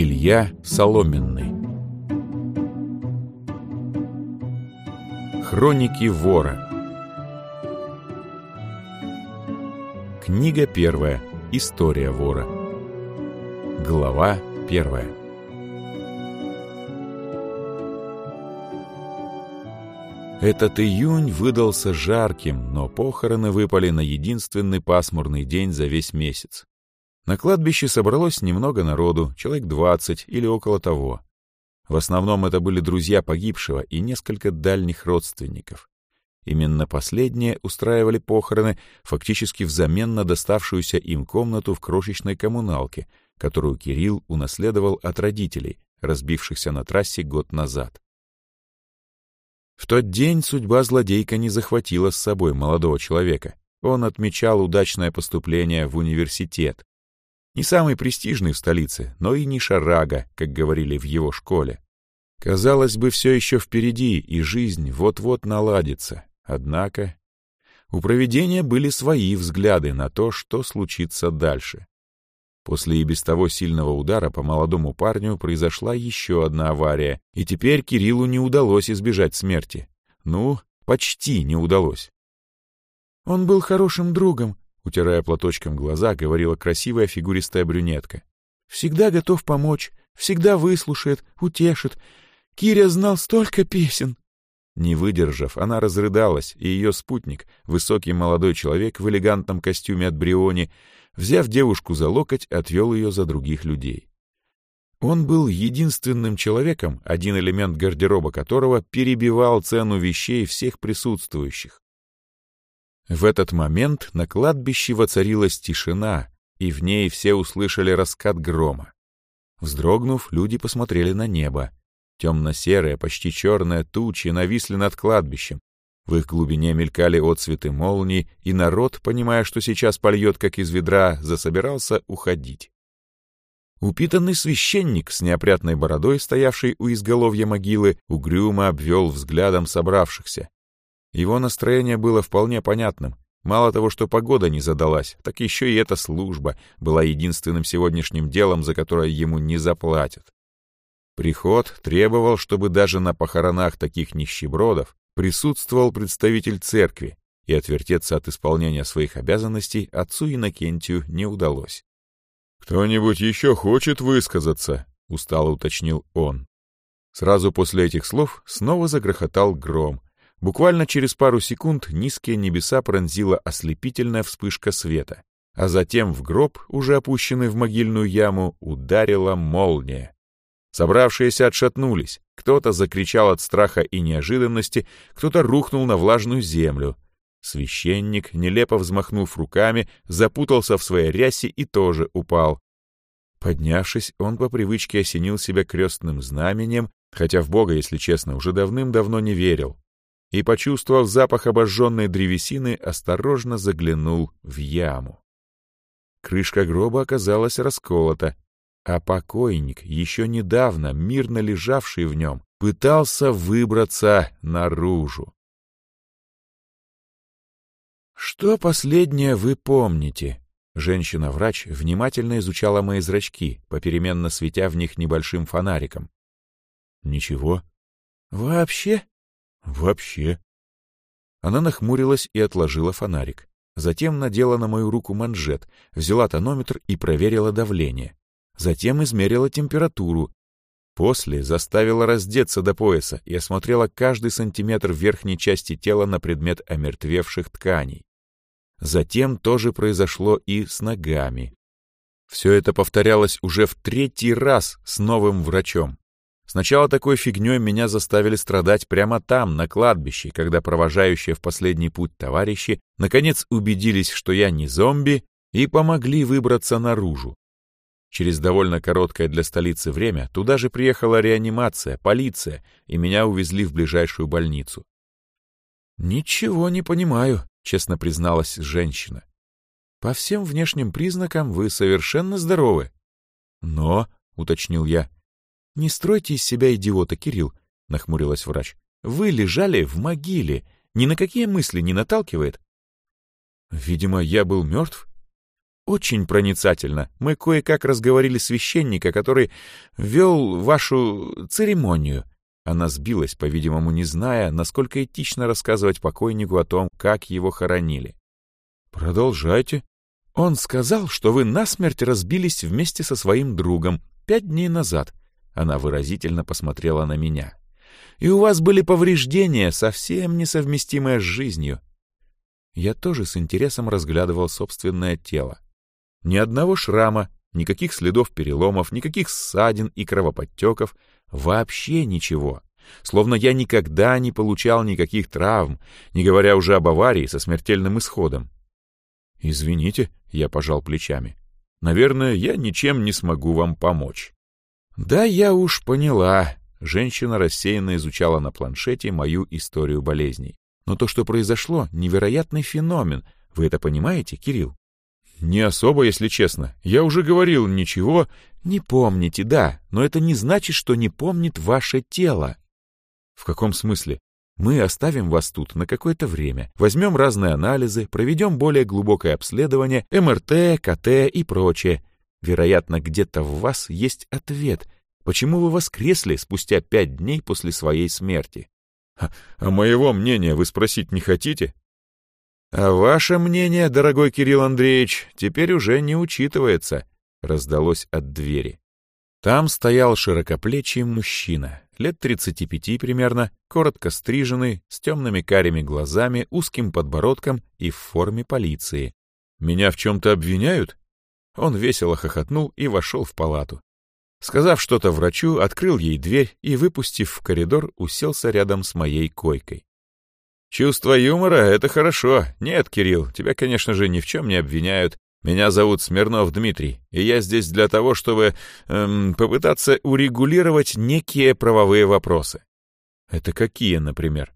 Илья Соломенный Хроники вора Книга первая. История вора. Глава первая. Этот июнь выдался жарким, но похороны выпали на единственный пасмурный день за весь месяц. На кладбище собралось немного народу, человек двадцать или около того. В основном это были друзья погибшего и несколько дальних родственников. Именно последние устраивали похороны фактически взамен на доставшуюся им комнату в крошечной коммуналке, которую Кирилл унаследовал от родителей, разбившихся на трассе год назад. В тот день судьба злодейка не захватила с собой молодого человека. Он отмечал удачное поступление в университет. Не самый престижный в столице, но и не шарага, как говорили в его школе. Казалось бы, все еще впереди, и жизнь вот-вот наладится. Однако у проведения были свои взгляды на то, что случится дальше. После и без того сильного удара по молодому парню произошла еще одна авария, и теперь Кириллу не удалось избежать смерти. Ну, почти не удалось. «Он был хорошим другом», — утирая платочком глаза, говорила красивая фигуристая брюнетка. «Всегда готов помочь, всегда выслушает, утешит. Киря знал столько песен». Не выдержав, она разрыдалась, и ее спутник, высокий молодой человек в элегантном костюме от Бриони, взяв девушку за локоть, отвел ее за других людей. Он был единственным человеком, один элемент гардероба которого перебивал цену вещей всех присутствующих. В этот момент на кладбище воцарилась тишина, и в ней все услышали раскат грома. Вздрогнув, люди посмотрели на небо. Темно-серые, почти черные тучи нависли над кладбищем, в их глубине мелькали отцветы молний, и народ, понимая, что сейчас польет, как из ведра, засобирался уходить. Упитанный священник с неопрятной бородой, стоявший у изголовья могилы, угрюмо обвел взглядом собравшихся. Его настроение было вполне понятным. Мало того, что погода не задалась, так еще и эта служба была единственным сегодняшним делом, за которое ему не заплатят. Приход требовал, чтобы даже на похоронах таких нищебродов присутствовал представитель церкви, и отвертеться от исполнения своих обязанностей отцу Иннокентию не удалось. «Кто-нибудь еще хочет высказаться?» — устало уточнил он. Сразу после этих слов снова загрохотал гром. Буквально через пару секунд низкие небеса пронзила ослепительная вспышка света, а затем в гроб, уже опущенный в могильную яму, ударила молния. Собравшиеся отшатнулись. Кто-то закричал от страха и неожиданности, кто-то рухнул на влажную землю. Священник, нелепо взмахнув руками, запутался в своей рясе и тоже упал. Поднявшись, он по привычке осенил себя крестным знаменем, хотя в Бога, если честно, уже давным-давно не верил. И, почувствовав запах обожженной древесины, осторожно заглянул в яму. Крышка гроба оказалась расколота, а покойник, еще недавно мирно лежавший в нем, пытался выбраться наружу. «Что последнее вы помните?» Женщина-врач внимательно изучала мои зрачки, попеременно светя в них небольшим фонариком. «Ничего». «Вообще?» «Вообще». Она нахмурилась и отложила фонарик. Затем надела на мою руку манжет, взяла тонометр и проверила давление затем измерила температуру. После заставила раздеться до пояса и осмотрела каждый сантиметр верхней части тела на предмет омертвевших тканей. Затем тоже произошло и с ногами. Все это повторялось уже в третий раз с новым врачом. Сначала такой фигней меня заставили страдать прямо там, на кладбище, когда провожающие в последний путь товарищи наконец убедились, что я не зомби, и помогли выбраться наружу. Через довольно короткое для столицы время туда же приехала реанимация, полиция, и меня увезли в ближайшую больницу. «Ничего не понимаю», — честно призналась женщина. «По всем внешним признакам вы совершенно здоровы». «Но», — уточнил я, — «не стройте из себя идиота, Кирилл», — нахмурилась врач. «Вы лежали в могиле. Ни на какие мысли не наталкивает?» «Видимо, я был мертв?» очень проницательно. Мы кое-как разговорили священника, который вел вашу церемонию. Она сбилась, по-видимому, не зная, насколько этично рассказывать покойнику о том, как его хоронили. «Продолжайте». «Он сказал, что вы насмерть разбились вместе со своим другом пять дней назад». Она выразительно посмотрела на меня. «И у вас были повреждения, совсем несовместимые с жизнью». Я тоже с интересом разглядывал собственное тело. Ни одного шрама, никаких следов переломов, никаких ссадин и кровоподтеков, вообще ничего. Словно я никогда не получал никаких травм, не говоря уже об аварии со смертельным исходом. «Извините», — я пожал плечами. «Наверное, я ничем не смогу вам помочь». «Да, я уж поняла». Женщина рассеянно изучала на планшете мою историю болезней. «Но то, что произошло, невероятный феномен. Вы это понимаете, Кирилл?» «Не особо, если честно. Я уже говорил, ничего...» «Не помните, да, но это не значит, что не помнит ваше тело». «В каком смысле?» «Мы оставим вас тут на какое-то время, возьмем разные анализы, проведем более глубокое обследование, МРТ, КТ и прочее. Вероятно, где-то в вас есть ответ, почему вы воскресли спустя пять дней после своей смерти». «А, а моего мнения вы спросить не хотите?» «А ваше мнение, дорогой Кирилл Андреевич, теперь уже не учитывается», — раздалось от двери. Там стоял широкоплечий мужчина, лет 35 примерно, коротко стриженный, с темными карими глазами, узким подбородком и в форме полиции. «Меня в чем-то обвиняют?» Он весело хохотнул и вошел в палату. Сказав что-то врачу, открыл ей дверь и, выпустив в коридор, уселся рядом с моей койкой. «Чувство юмора — это хорошо. Нет, Кирилл, тебя, конечно же, ни в чем не обвиняют. Меня зовут Смирнов Дмитрий, и я здесь для того, чтобы эм, попытаться урегулировать некие правовые вопросы». «Это какие, например?»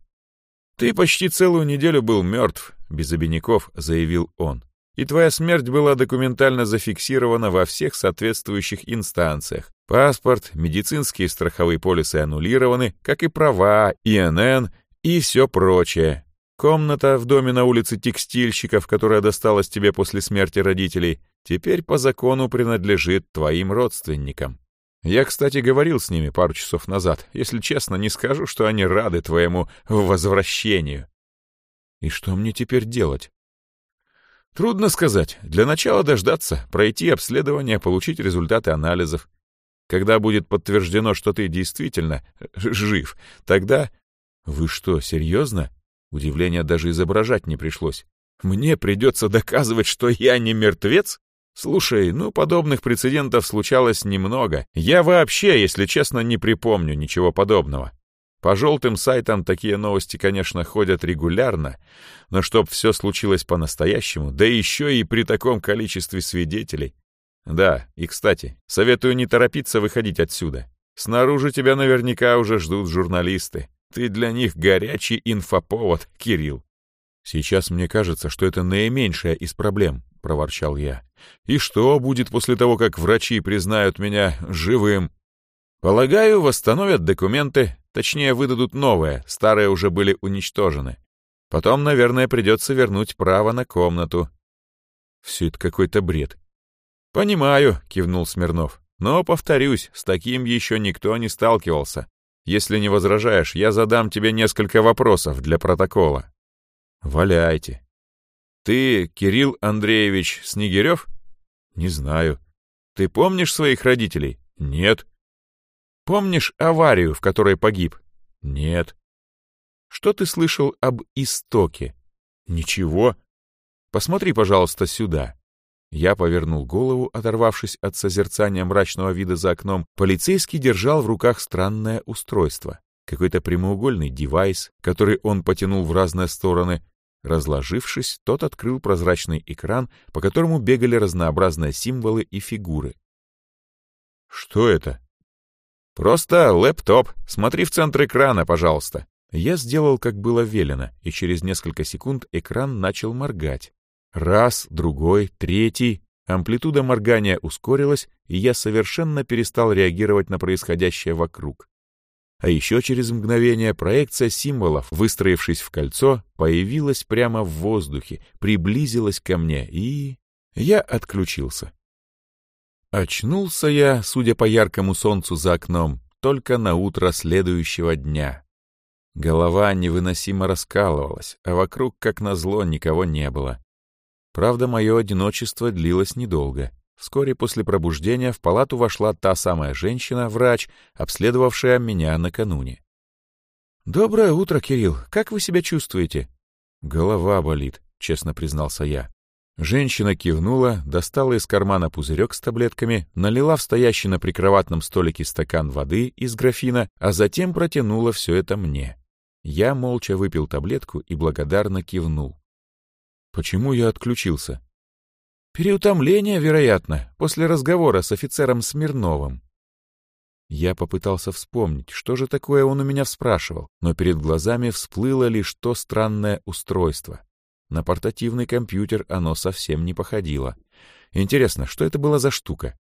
«Ты почти целую неделю был мертв», — без обиняков заявил он. «И твоя смерть была документально зафиксирована во всех соответствующих инстанциях. Паспорт, медицинские страховые полисы аннулированы, как и права, ИНН и все прочее. Комната в доме на улице текстильщиков, которая досталась тебе после смерти родителей, теперь по закону принадлежит твоим родственникам. Я, кстати, говорил с ними пару часов назад. Если честно, не скажу, что они рады твоему возвращению. И что мне теперь делать? Трудно сказать. Для начала дождаться, пройти обследование, получить результаты анализов. Когда будет подтверждено, что ты действительно жив, тогда «Вы что, серьезно?» Удивления даже изображать не пришлось. «Мне придется доказывать, что я не мертвец?» «Слушай, ну, подобных прецедентов случалось немного. Я вообще, если честно, не припомню ничего подобного. По желтым сайтам такие новости, конечно, ходят регулярно, но чтоб все случилось по-настоящему, да еще и при таком количестве свидетелей. Да, и, кстати, советую не торопиться выходить отсюда. Снаружи тебя наверняка уже ждут журналисты. Ты для них горячий инфоповод, Кирилл. Сейчас мне кажется, что это наименьшая из проблем, проворчал я. И что будет после того, как врачи признают меня живым? Полагаю, восстановят документы, точнее, выдадут новые, старые уже были уничтожены. Потом, наверное, придется вернуть право на комнату. Все это какой-то бред. Понимаю, кивнул Смирнов. Но, повторюсь, с таким еще никто не сталкивался. Если не возражаешь, я задам тебе несколько вопросов для протокола. Валяйте. Ты Кирилл Андреевич Снегирев? Не знаю. Ты помнишь своих родителей? Нет. Помнишь аварию, в которой погиб? Нет. Что ты слышал об истоке? Ничего. Посмотри, пожалуйста, сюда. Я повернул голову, оторвавшись от созерцания мрачного вида за окном. Полицейский держал в руках странное устройство. Какой-то прямоугольный девайс, который он потянул в разные стороны. Разложившись, тот открыл прозрачный экран, по которому бегали разнообразные символы и фигуры. «Что это?» «Просто лэптоп. Смотри в центр экрана, пожалуйста». Я сделал, как было велено, и через несколько секунд экран начал моргать. Раз, другой, третий. Амплитуда моргания ускорилась, и я совершенно перестал реагировать на происходящее вокруг. А еще через мгновение проекция символов, выстроившись в кольцо, появилась прямо в воздухе, приблизилась ко мне и... Я отключился. Очнулся я, судя по яркому солнцу за окном, только на утро следующего дня. Голова невыносимо раскалывалась, а вокруг, как назло, никого не было. Правда, мое одиночество длилось недолго. Вскоре после пробуждения в палату вошла та самая женщина, врач, обследовавшая меня накануне. «Доброе утро, Кирилл. Как вы себя чувствуете?» «Голова болит», — честно признался я. Женщина кивнула, достала из кармана пузырек с таблетками, налила в стоящий на прикроватном столике стакан воды из графина, а затем протянула все это мне. Я молча выпил таблетку и благодарно кивнул. Почему я отключился? Переутомление, вероятно, после разговора с офицером Смирновым. Я попытался вспомнить, что же такое он у меня спрашивал, но перед глазами всплыло лишь то странное устройство — на портативный компьютер оно совсем не походило. Интересно, что это была за штука?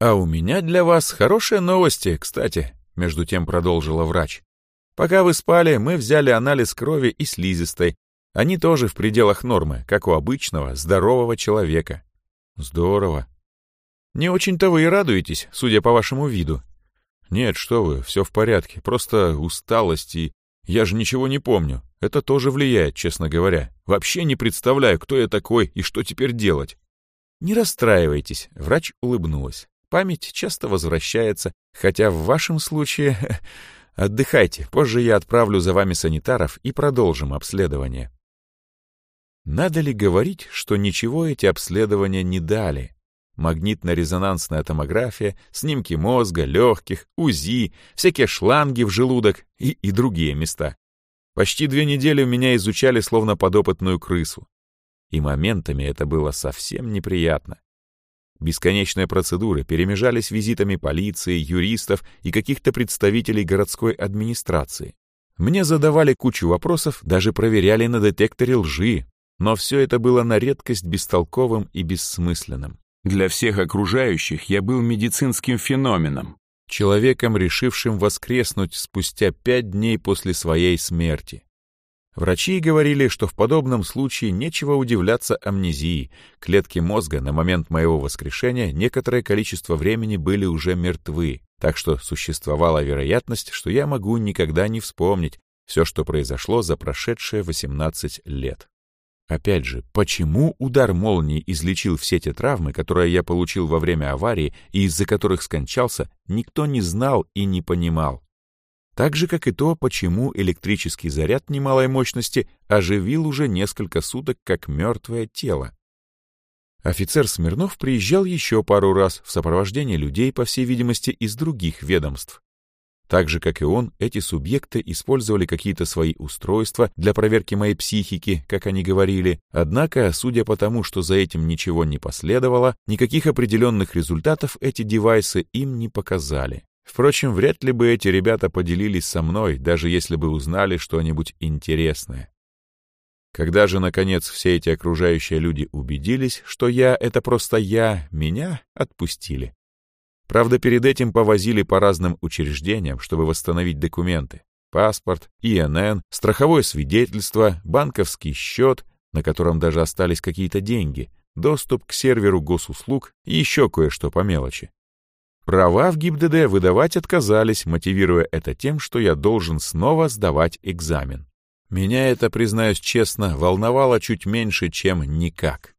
«А у меня для вас хорошие новости, кстати», — между тем продолжила врач. «Пока вы спали, мы взяли анализ крови и слизистой. Они тоже в пределах нормы, как у обычного, здорового человека». «Здорово». «Не очень-то вы и радуетесь, судя по вашему виду». «Нет, что вы, все в порядке, просто усталость и я же ничего не помню. Это тоже влияет, честно говоря. Вообще не представляю, кто я такой и что теперь делать. Не расстраивайтесь, врач улыбнулась. Память часто возвращается, хотя в вашем случае... Отдыхайте, позже я отправлю за вами санитаров и продолжим обследование. Надо ли говорить, что ничего эти обследования не дали? Магнитно-резонансная томография, снимки мозга, легких, УЗИ, всякие шланги в желудок и, и другие места. Почти две недели меня изучали словно подопытную крысу. И моментами это было совсем неприятно. Бесконечные процедуры перемежались визитами полиции, юристов и каких-то представителей городской администрации. Мне задавали кучу вопросов, даже проверяли на детекторе лжи, но все это было на редкость бестолковым и бессмысленным. Для всех окружающих я был медицинским феноменом, человеком, решившим воскреснуть спустя пять дней после своей смерти. Врачи говорили, что в подобном случае нечего удивляться амнезии. Клетки мозга на момент моего воскрешения некоторое количество времени были уже мертвы, так что существовала вероятность, что я могу никогда не вспомнить все, что произошло за прошедшие 18 лет. Опять же, почему удар молнии излечил все те травмы, которые я получил во время аварии и из-за которых скончался, никто не знал и не понимал. Так же, как и то, почему электрический заряд немалой мощности оживил уже несколько суток как мертвое тело. Офицер Смирнов приезжал еще пару раз в сопровождении людей, по всей видимости, из других ведомств. Так же, как и он, эти субъекты использовали какие-то свои устройства для проверки моей психики, как они говорили, однако, судя по тому, что за этим ничего не последовало, никаких определенных результатов эти девайсы им не показали. Впрочем, вряд ли бы эти ребята поделились со мной, даже если бы узнали что-нибудь интересное. Когда же, наконец, все эти окружающие люди убедились, что я — это просто я, меня отпустили. Правда, перед этим повозили по разным учреждениям, чтобы восстановить документы. Паспорт, ИНН, страховое свидетельство, банковский счет, на котором даже остались какие-то деньги, доступ к серверу госуслуг и еще кое-что по мелочи. Права в ГИБДД выдавать отказались, мотивируя это тем, что я должен снова сдавать экзамен. Меня это, признаюсь честно, волновало чуть меньше, чем никак.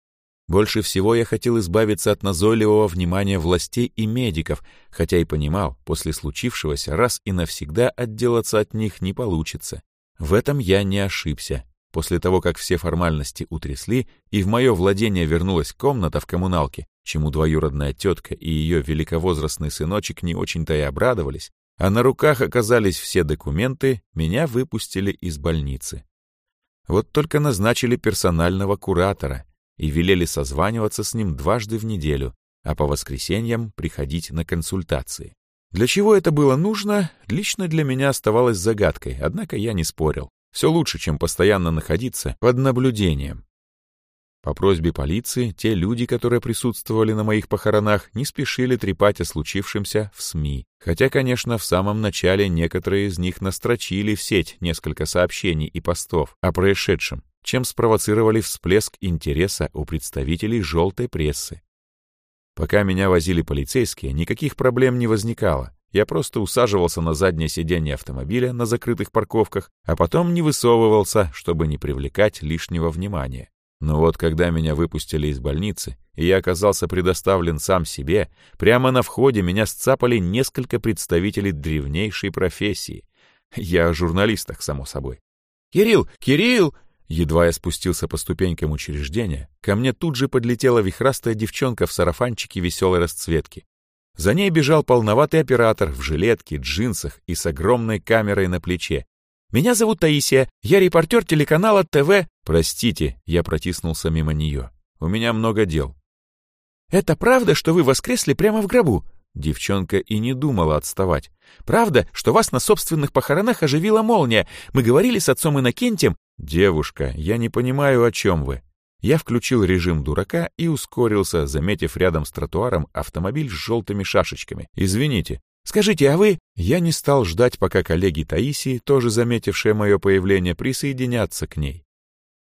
Больше всего я хотел избавиться от назойливого внимания властей и медиков, хотя и понимал, после случившегося раз и навсегда отделаться от них не получится. В этом я не ошибся. После того, как все формальности утрясли, и в мое владение вернулась комната в коммуналке, чему двоюродная тетка и ее великовозрастный сыночек не очень-то и обрадовались, а на руках оказались все документы, меня выпустили из больницы. Вот только назначили персонального куратора, и велели созваниваться с ним дважды в неделю, а по воскресеньям приходить на консультации. Для чего это было нужно, лично для меня оставалось загадкой, однако я не спорил. Все лучше, чем постоянно находиться под наблюдением. По просьбе полиции, те люди, которые присутствовали на моих похоронах, не спешили трепать о случившемся в СМИ. Хотя, конечно, в самом начале некоторые из них настрочили в сеть несколько сообщений и постов о происшедшем, чем спровоцировали всплеск интереса у представителей желтой прессы. Пока меня возили полицейские, никаких проблем не возникало. Я просто усаживался на заднее сиденье автомобиля на закрытых парковках, а потом не высовывался, чтобы не привлекать лишнего внимания. Но вот когда меня выпустили из больницы, и я оказался предоставлен сам себе, прямо на входе меня сцапали несколько представителей древнейшей профессии. Я о журналистах, само собой. «Кирилл! Кирилл!» Едва я спустился по ступенькам учреждения, ко мне тут же подлетела вихрастая девчонка в сарафанчике веселой расцветки. За ней бежал полноватый оператор в жилетке, джинсах и с огромной камерой на плече. «Меня зовут Таисия, я репортер телеканала ТВ...» «Простите», я протиснулся мимо нее. «У меня много дел». «Это правда, что вы воскресли прямо в гробу?» Девчонка и не думала отставать. «Правда, что вас на собственных похоронах оживила молния? Мы говорили с отцом Иннокентием...» «Девушка, я не понимаю, о чем вы». Я включил режим дурака и ускорился, заметив рядом с тротуаром автомобиль с желтыми шашечками. «Извините». «Скажите, а вы...» Я не стал ждать, пока коллеги Таисии, тоже заметившие мое появление, присоединятся к ней.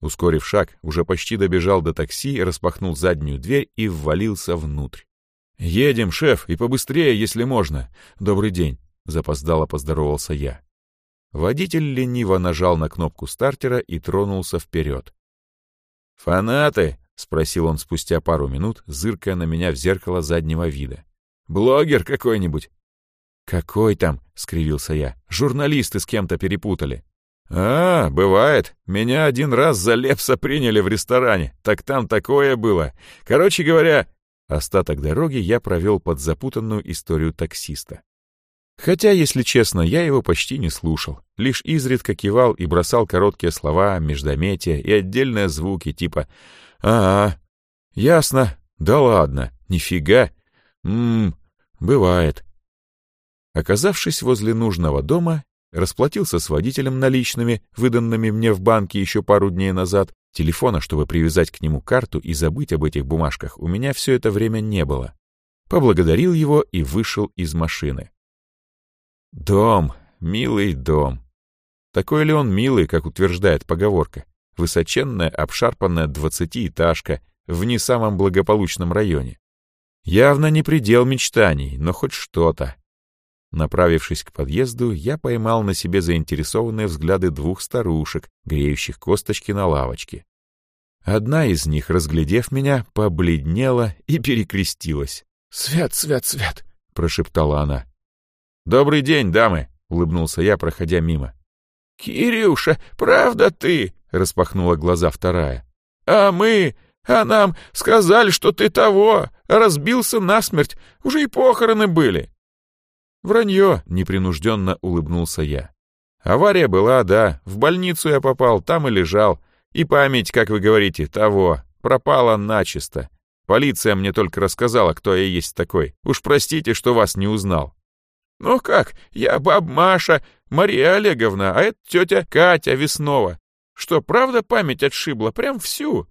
Ускорив шаг, уже почти добежал до такси, распахнул заднюю дверь и ввалился внутрь. «Едем, шеф, и побыстрее, если можно. Добрый день», — запоздало поздоровался я. Водитель лениво нажал на кнопку стартера и тронулся вперед. «Фанаты?» — спросил он спустя пару минут, зыркая на меня в зеркало заднего вида. «Блогер какой-нибудь?» «Какой там?» — скривился я. «Журналисты с кем-то перепутали». «А, бывает. Меня один раз за Лепса приняли в ресторане. Так там такое было. Короче говоря, Остаток дороги я провел под запутанную историю таксиста. Хотя, если честно, я его почти не слушал, лишь изредка кивал и бросал короткие слова, междометия и отдельные звуки типа «А, -а ясно, да ладно, нифига, ммм, бывает». Оказавшись возле нужного дома, расплатился с водителем наличными, выданными мне в банке еще пару дней назад, Телефона, чтобы привязать к нему карту и забыть об этих бумажках, у меня все это время не было. Поблагодарил его и вышел из машины. Дом, милый дом. Такой ли он милый, как утверждает поговорка? Высоченная, обшарпанная двадцатиэтажка в не самом благополучном районе. Явно не предел мечтаний, но хоть что-то. Направившись к подъезду, я поймал на себе заинтересованные взгляды двух старушек, греющих косточки на лавочке. Одна из них, разглядев меня, побледнела и перекрестилась. «Свят, свят, свят!» — прошептала она. «Добрый день, дамы!» — улыбнулся я, проходя мимо. «Кирюша, правда ты?» — распахнула глаза вторая. «А мы... А нам сказали, что ты того, разбился насмерть, уже и похороны были». «Вранье!» — непринужденно улыбнулся я. «Авария была, да. В больницу я попал, там и лежал. И память, как вы говорите, того, пропала начисто. Полиция мне только рассказала, кто я есть такой. Уж простите, что вас не узнал». «Ну как, я баб Маша, Мария Олеговна, а это тетя Катя Веснова. Что, правда память отшибла? Прям всю?»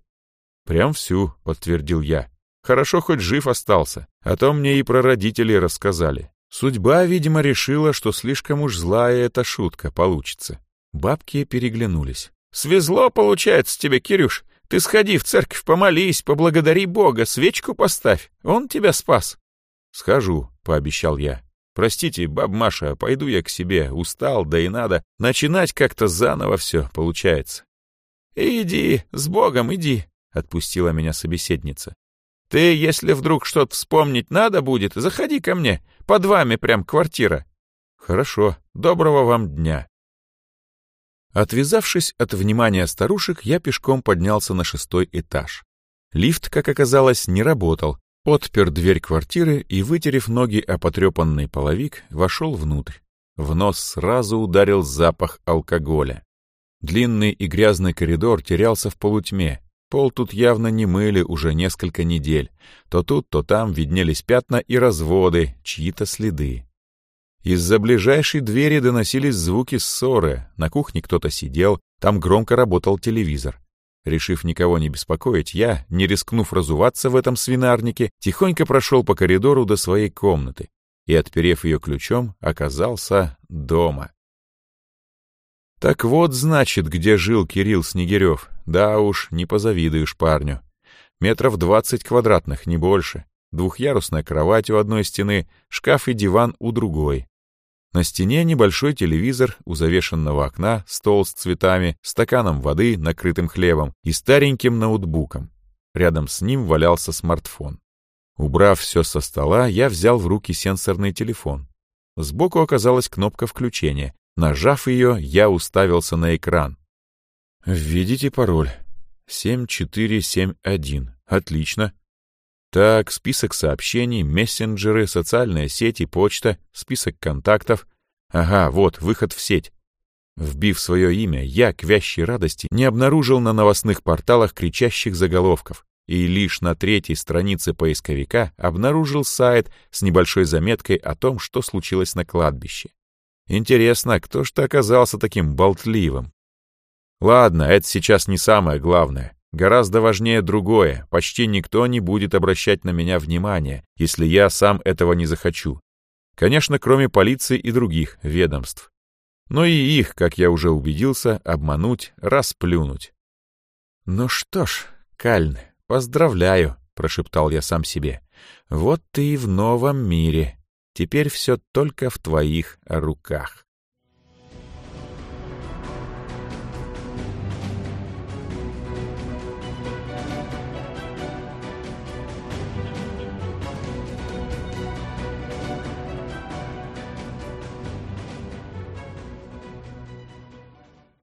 «Прям всю», — подтвердил я. «Хорошо, хоть жив остался, а то мне и про родителей рассказали. Судьба, видимо, решила, что слишком уж злая эта шутка получится. Бабки переглянулись. «Свезло, получается, тебе, Кирюш. Ты сходи в церковь, помолись, поблагодари Бога, свечку поставь. Он тебя спас». «Схожу», — пообещал я. «Простите, баб Маша, пойду я к себе, устал, да и надо. Начинать как-то заново все получается». «Иди, с Богом иди», — отпустила меня собеседница. Ты, если вдруг что-то вспомнить надо будет, заходи ко мне. Под вами прям квартира. Хорошо. Доброго вам дня. Отвязавшись от внимания старушек, я пешком поднялся на шестой этаж. Лифт, как оказалось, не работал. Отпер дверь квартиры и, вытерев ноги о потрепанный половик, вошел внутрь. В нос сразу ударил запах алкоголя. Длинный и грязный коридор терялся в полутьме, Пол тут явно не мыли уже несколько недель. То тут, то там виднелись пятна и разводы, чьи-то следы. Из-за ближайшей двери доносились звуки ссоры. На кухне кто-то сидел, там громко работал телевизор. Решив никого не беспокоить, я, не рискнув разуваться в этом свинарнике, тихонько прошел по коридору до своей комнаты и, отперев ее ключом, оказался дома. Так вот, значит, где жил Кирилл Снегирев. Да уж, не позавидуешь парню. Метров двадцать квадратных, не больше. Двухъярусная кровать у одной стены, шкаф и диван у другой. На стене небольшой телевизор у завешенного окна, стол с цветами, стаканом воды, накрытым хлебом и стареньким ноутбуком. Рядом с ним валялся смартфон. Убрав все со стола, я взял в руки сенсорный телефон. Сбоку оказалась кнопка включения. Нажав ее, я уставился на экран. «Введите пароль. 7471. Отлично. Так, список сообщений, мессенджеры, социальные сети, почта, список контактов. Ага, вот, выход в сеть. Вбив свое имя, я, к вящей радости, не обнаружил на новостных порталах кричащих заголовков и лишь на третьей странице поисковика обнаружил сайт с небольшой заметкой о том, что случилось на кладбище. Интересно, кто ж ты оказался таким болтливым? Ладно, это сейчас не самое главное. Гораздо важнее другое. Почти никто не будет обращать на меня внимания, если я сам этого не захочу. Конечно, кроме полиции и других ведомств. Но и их, как я уже убедился, обмануть, расплюнуть. «Ну что ж, Кальн, поздравляю», — прошептал я сам себе. «Вот ты и в новом мире. Теперь все только в твоих руках».